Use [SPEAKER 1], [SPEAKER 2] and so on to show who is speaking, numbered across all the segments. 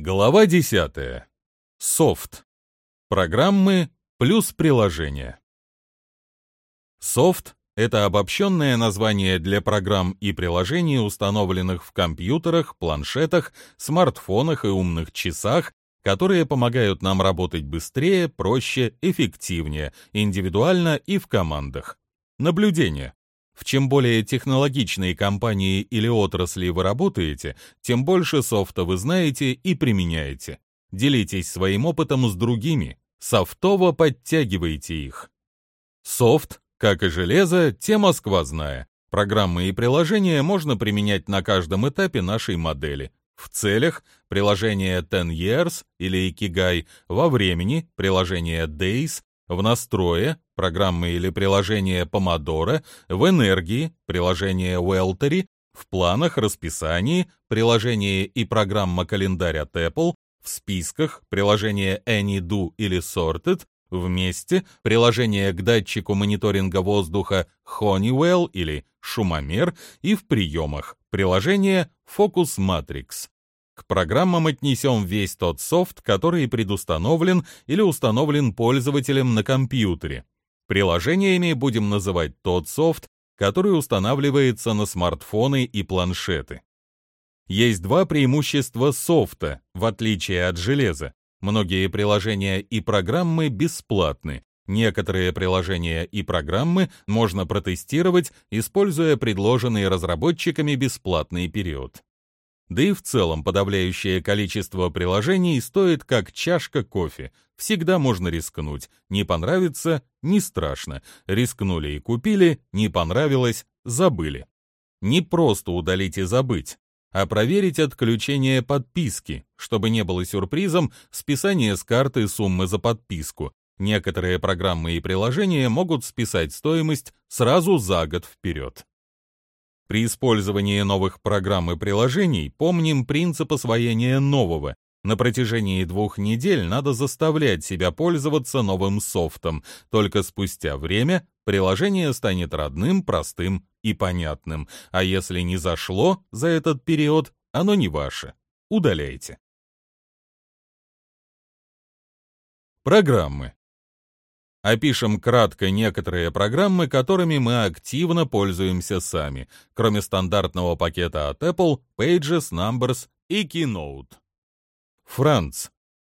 [SPEAKER 1] Глава 10. Софт. Программы плюс приложения. Софт — это обобщенное название для программ и приложений, установленных в компьютерах, планшетах, смартфонах и умных часах, которые помогают нам работать быстрее, проще, эффективнее, индивидуально и в командах. Наблюдение. В чем более технологичные компании или отрасли вы работаете, тем больше софта вы знаете и применяете. Делитесь своим опытом с другими, софтово подтягивайте их. Софт, как и железо, тема сквозная. Программы и приложения можно применять на каждом этапе нашей модели. В целях приложение 10 Years или Ikigai, во времени приложение Days, в настрое программы или приложение Pomodoro, в энергии приложение Weltery, в планах, расписании приложение и программа календарь от Apple, в списках приложение AnyDo или Sorted, вместе приложение к датчику мониторинга воздуха Honeywell или шумомер и в приемах приложение Focus Matrix. К программам отнесем весь тот софт, который предустановлен или установлен пользователем на компьютере. Приложениями будем называть тот софт, который устанавливается на смартфоны и планшеты. Есть два преимущества софта, в отличие от железа. Многие приложения и программы бесплатны. Некоторые приложения и программы можно протестировать, используя предложенный разработчиками бесплатный период. Да и в целом подавляющее количество приложений стоит как чашка кофе. Всегда можно рискнуть. Не понравится — не страшно. Рискнули и купили, не понравилось — забыли. Не просто удалить и забыть, а проверить отключение подписки, чтобы не было сюрпризом списание с карты суммы за подписку. Некоторые программы и приложения могут списать стоимость сразу за год вперед. При использовании новых программ и приложений помним принцип освоения нового. На протяжении двух недель надо заставлять себя пользоваться новым софтом, только спустя время приложение станет родным, простым и понятным, а если не зашло за этот период, оно не ваше. Удаляйте. Программы. Опишем кратко некоторые программы, которыми мы активно пользуемся сами, кроме стандартного пакета от Apple, Pages, Numbers и Keynote. Франц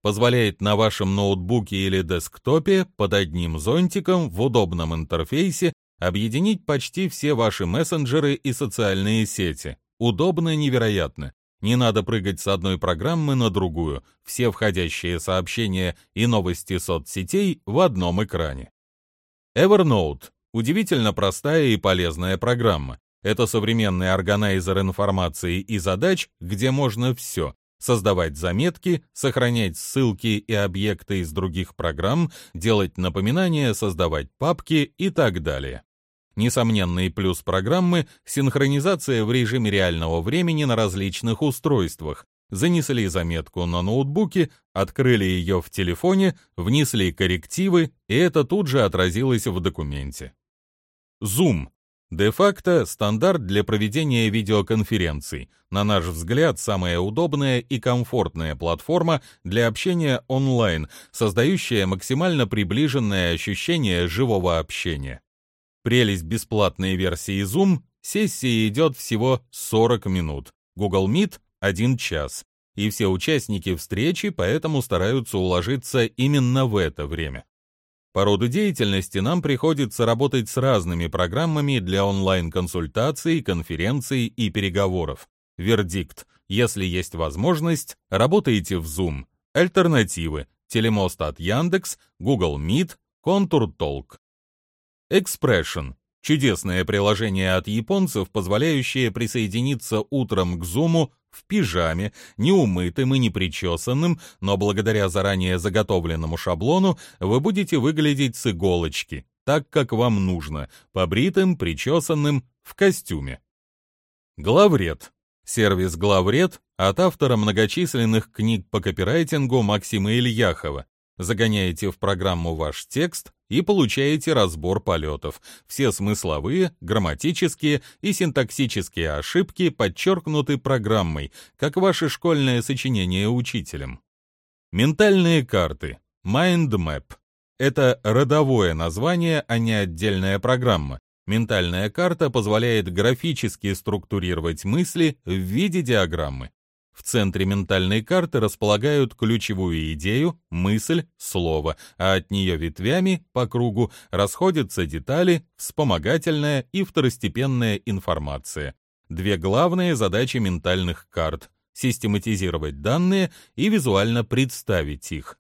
[SPEAKER 1] позволяет на вашем ноутбуке или десктопе под одним зонтиком в удобном интерфейсе объединить почти все ваши мессенджеры и социальные сети. Удобно невероятно. Не надо прыгать с одной программы на другую, все входящие сообщения и новости соцсетей в одном экране. Evernote – удивительно простая и полезная программа. Это современный органайзер информации и задач, где можно все – создавать заметки, сохранять ссылки и объекты из других программ, делать напоминания, создавать папки и так далее. Несомненный плюс программы — синхронизация в режиме реального времени на различных устройствах. Занесли заметку на ноутбуке, открыли ее в телефоне, внесли коррективы, и это тут же отразилось в документе. Zoom Де-факто стандарт для проведения видеоконференций. На наш взгляд, самая удобная и комфортная платформа для общения онлайн, создающая максимально приближенное ощущение живого общения. Прелесть бесплатной версии Zoom — сессия идет всего 40 минут, Google Meet — 1 час, и все участники встречи поэтому стараются уложиться именно в это время. По роду деятельности нам приходится работать с разными программами для онлайн-консультаций, конференций и переговоров. Вердикт. Если есть возможность, работайте в Zoom. Альтернативы. Телемост от Яндекс, Google Meet, Contour Talk. Expression — чудесное приложение от японцев, позволяющее присоединиться утром к зуму в пижаме, неумытым и непричесанным, но благодаря заранее заготовленному шаблону вы будете выглядеть с иголочки, так как вам нужно, побритым, причесанным, в костюме. Главред. Сервис Главред от автора многочисленных книг по копирайтингу Максима Ильяхова. Загоняете в программу ваш текст, и получаете разбор полетов. Все смысловые, грамматические и синтаксические ошибки подчеркнуты программой, как ваше школьное сочинение учителем. Ментальные карты. Mind Map. Это родовое название, а не отдельная программа. Ментальная карта позволяет графически структурировать мысли в виде диаграммы. В центре ментальной карты располагают ключевую идею, мысль, слово, а от нее ветвями по кругу расходятся детали, вспомогательная и второстепенная информация. Две главные задачи ментальных карт — систематизировать данные и визуально представить их.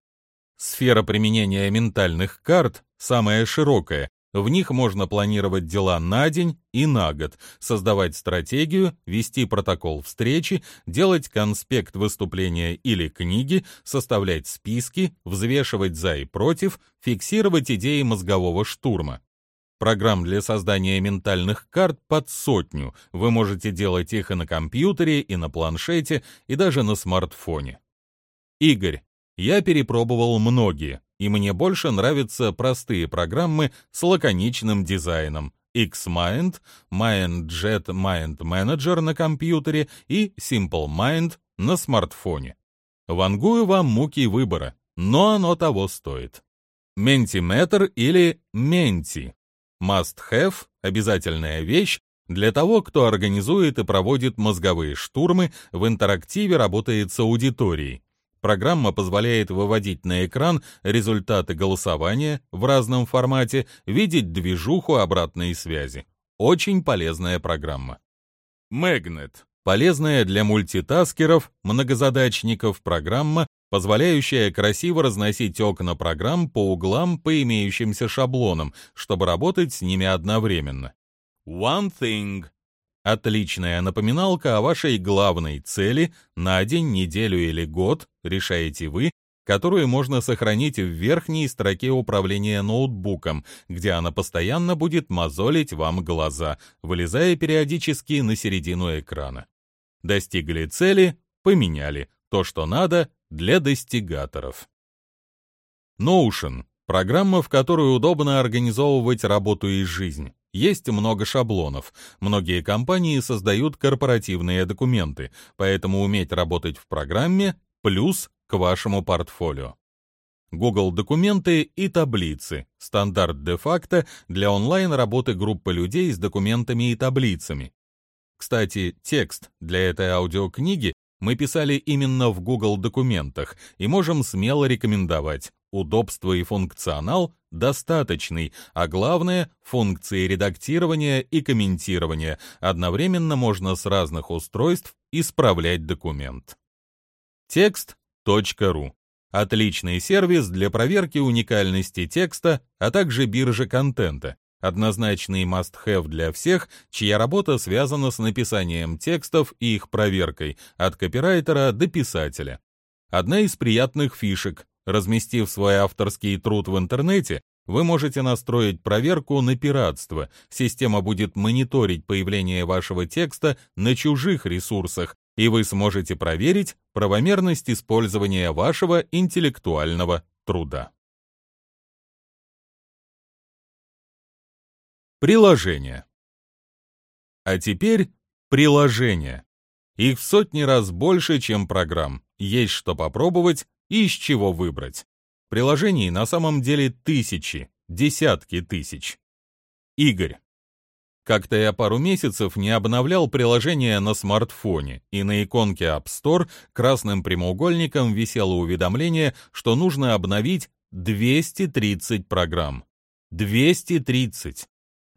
[SPEAKER 1] Сфера применения ментальных карт самая широкая, в них можно планировать дела на день и на год, создавать стратегию, вести протокол встречи, делать конспект выступления или книги, составлять списки, взвешивать за и против, фиксировать идеи мозгового штурма. Программ для создания ментальных карт под сотню. Вы можете делать их и на компьютере, и на планшете, и даже на смартфоне. Игорь, я перепробовал многие и мне больше нравятся простые программы с лаконичным дизайном. Xmind, MindJet Mind Manager на компьютере и Simple Mind на смартфоне. Вангую вам муки выбора, но оно того стоит. Mentimeter или Menti. Must have – обязательная вещь для того, кто организует и проводит мозговые штурмы, в интерактиве работает с аудиторией. Программа позволяет выводить на экран результаты голосования в разном формате, видеть движуху обратной связи. Очень полезная программа. Magnet — полезная для мультитаскеров, многозадачников программа, позволяющая красиво разносить окна программ по углам по имеющимся шаблонам, чтобы работать с ними одновременно. One Thing Отличная напоминалка о вашей главной цели на день, неделю или год, решаете вы, которую можно сохранить в верхней строке управления ноутбуком, где она постоянно будет мозолить вам глаза, вылезая периодически на середину экрана. Достигли цели, поменяли то, что надо для достигаторов. Notion — программа, в которой удобно организовывать работу и жизнь. Есть много шаблонов. Многие компании создают корпоративные документы, поэтому уметь работать в программе – плюс к вашему портфолио. Google документы и таблицы – стандарт де-факто для онлайн-работы группы людей с документами и таблицами. Кстати, текст для этой аудиокниги мы писали именно в Google документах и можем смело рекомендовать. Удобство и функционал достаточный, а главное — функции редактирования и комментирования. Одновременно можно с разных устройств исправлять документ. Текст.ру Отличный сервис для проверки уникальности текста, а также биржи контента. Однозначный must-have для всех, чья работа связана с написанием текстов и их проверкой, от копирайтера до писателя. Одна из приятных фишек Разместив свой авторский труд в интернете, вы можете настроить проверку на пиратство. Система будет мониторить появление вашего текста на чужих ресурсах, и вы сможете проверить правомерность использования вашего интеллектуального труда. Приложение. А теперь приложения. Их в сотни раз больше, чем программ. Есть что попробовать, и из чего выбрать. Приложений на самом деле тысячи, десятки тысяч. Игорь. Как-то я пару месяцев не обновлял приложение на смартфоне, и на иконке App Store красным прямоугольником висело уведомление, что нужно обновить 230 программ. 230!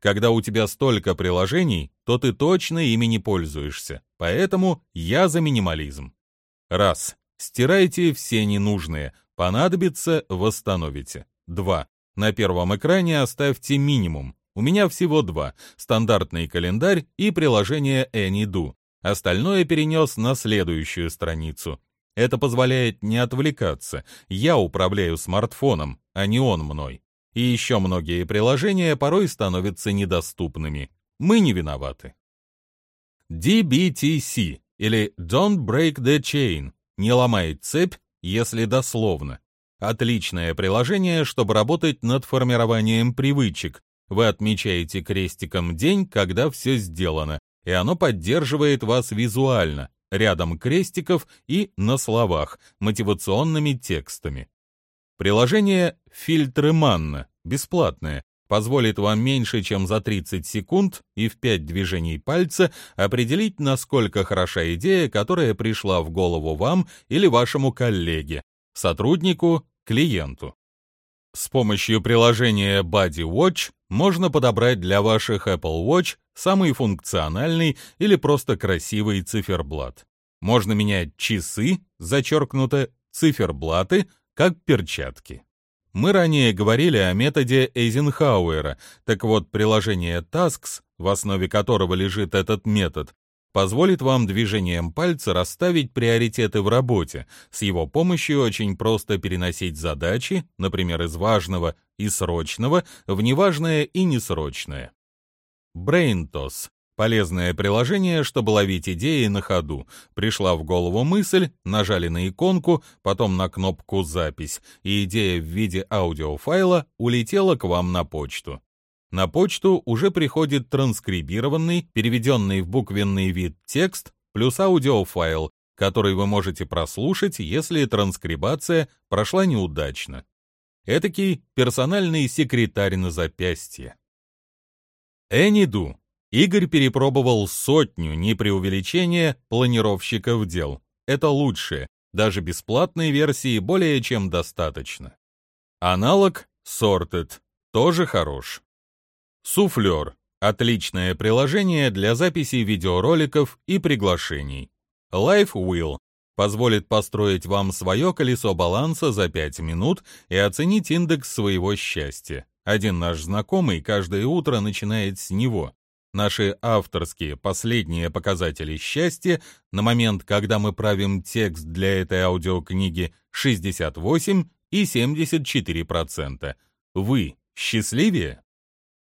[SPEAKER 1] Когда у тебя столько приложений, то ты точно ими не пользуешься, поэтому я за минимализм. Раз. Стирайте все ненужные, понадобится – восстановите. 2. На первом экране оставьте минимум. У меня всего два – стандартный календарь и приложение AnyDo. Остальное перенес на следующую страницу. Это позволяет не отвлекаться. Я управляю смартфоном, а не он мной. И еще многие приложения порой становятся недоступными. Мы не виноваты. DBTC или Don't Break the Chain не ломает цепь, если дословно. Отличное приложение, чтобы работать над формированием привычек. Вы отмечаете крестиком день, когда все сделано, и оно поддерживает вас визуально, рядом крестиков и на словах, мотивационными текстами. Приложение «Фильтры Манна» бесплатное, позволит вам меньше, чем за 30 секунд и в 5 движений пальца определить, насколько хороша идея, которая пришла в голову вам или вашему коллеге, сотруднику, клиенту. С помощью приложения Body Watch можно подобрать для ваших Apple Watch самый функциональный или просто красивый циферблат. Можно менять часы, зачеркнуто, циферблаты, как перчатки. Мы ранее говорили о методе Эйзенхауэра, так вот приложение Tasks, в основе которого лежит этот метод, позволит вам движением пальца расставить приоритеты в работе. С его помощью очень просто переносить задачи, например, из важного и срочного, в неважное и несрочное. BrainToss Полезное приложение, чтобы ловить идеи на ходу. Пришла в голову мысль, нажали на иконку, потом на кнопку «Запись», и идея в виде аудиофайла улетела к вам на почту. На почту уже приходит транскрибированный, переведенный в буквенный вид текст плюс аудиофайл, который вы можете прослушать, если транскрибация прошла неудачно. Этакий персональный секретарь на запястье. Anydo Игорь перепробовал сотню, не преувеличения, планировщиков дел. Это лучшее, даже бесплатной версии более чем достаточно. Аналог Sorted тоже хорош. Суфлер — отличное приложение для записи видеороликов и приглашений. Life Wheel позволит построить вам свое колесо баланса за 5 минут и оценить индекс своего счастья. Один наш знакомый каждое утро начинает с него. Наши авторские последние показатели счастья на момент, когда мы правим текст для этой аудиокниги 68 и 74%. Вы счастливее?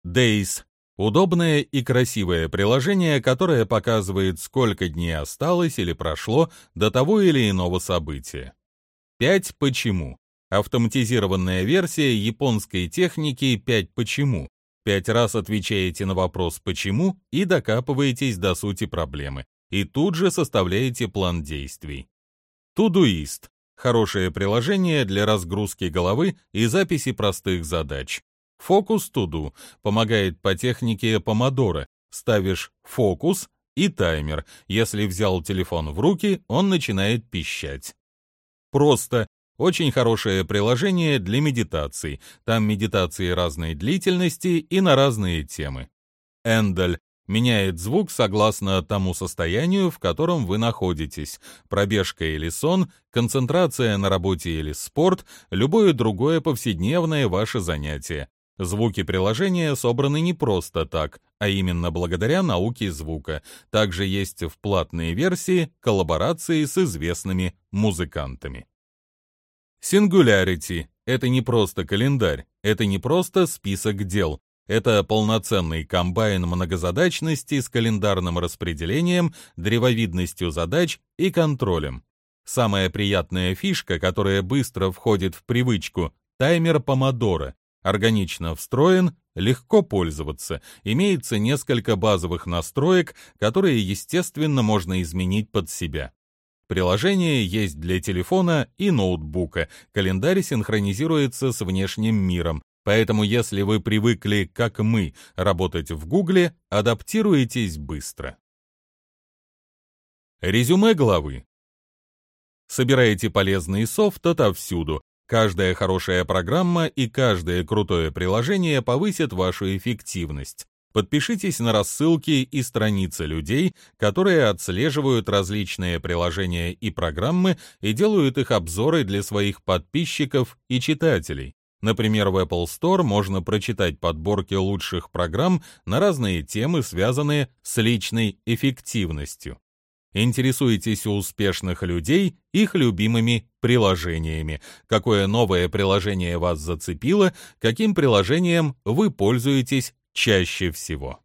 [SPEAKER 1] Days – удобное и красивое приложение, которое показывает, сколько дней осталось или прошло до того или иного события. 5 почему. Автоматизированная версия японской техники 5 почему, Пять раз отвечаете на вопрос «почему» и докапываетесь до сути проблемы. И тут же составляете план действий. Todoist — хорошее приложение для разгрузки головы и записи простых задач. To Do помогает по технике помодоро. Ставишь фокус и таймер. Если взял телефон в руки, он начинает пищать. Просто очень хорошее приложение для медитаций. Там медитации разной длительности и на разные темы. Эндель меняет звук согласно тому состоянию, в котором вы находитесь. Пробежка или сон, концентрация на работе или спорт, любое другое повседневное ваше занятие. Звуки приложения собраны не просто так, а именно благодаря науке звука. Также есть в платной версии коллаборации с известными музыкантами. Singularity — это не просто календарь, это не просто список дел, это полноценный комбайн многозадачности с календарным распределением, древовидностью задач и контролем. Самая приятная фишка, которая быстро входит в привычку — таймер помодоро. Органично встроен, легко пользоваться, имеется несколько базовых настроек, которые, естественно, можно изменить под себя. Приложение есть для телефона и ноутбука. Календарь синхронизируется с внешним миром. Поэтому если вы привыкли, как мы, работать в Гугле, адаптируйтесь быстро. Резюме главы. Собираете полезный софт отовсюду. Каждая хорошая программа и каждое крутое приложение повысят вашу эффективность. Подпишитесь на рассылки и страницы людей, которые отслеживают различные приложения и программы и делают их обзоры для своих подписчиков и читателей. Например, в Apple Store можно прочитать подборки лучших программ на разные темы, связанные с личной эффективностью. Интересуйтесь у успешных людей их любимыми приложениями. Какое новое приложение вас зацепило, каким приложением вы пользуетесь чаще всего.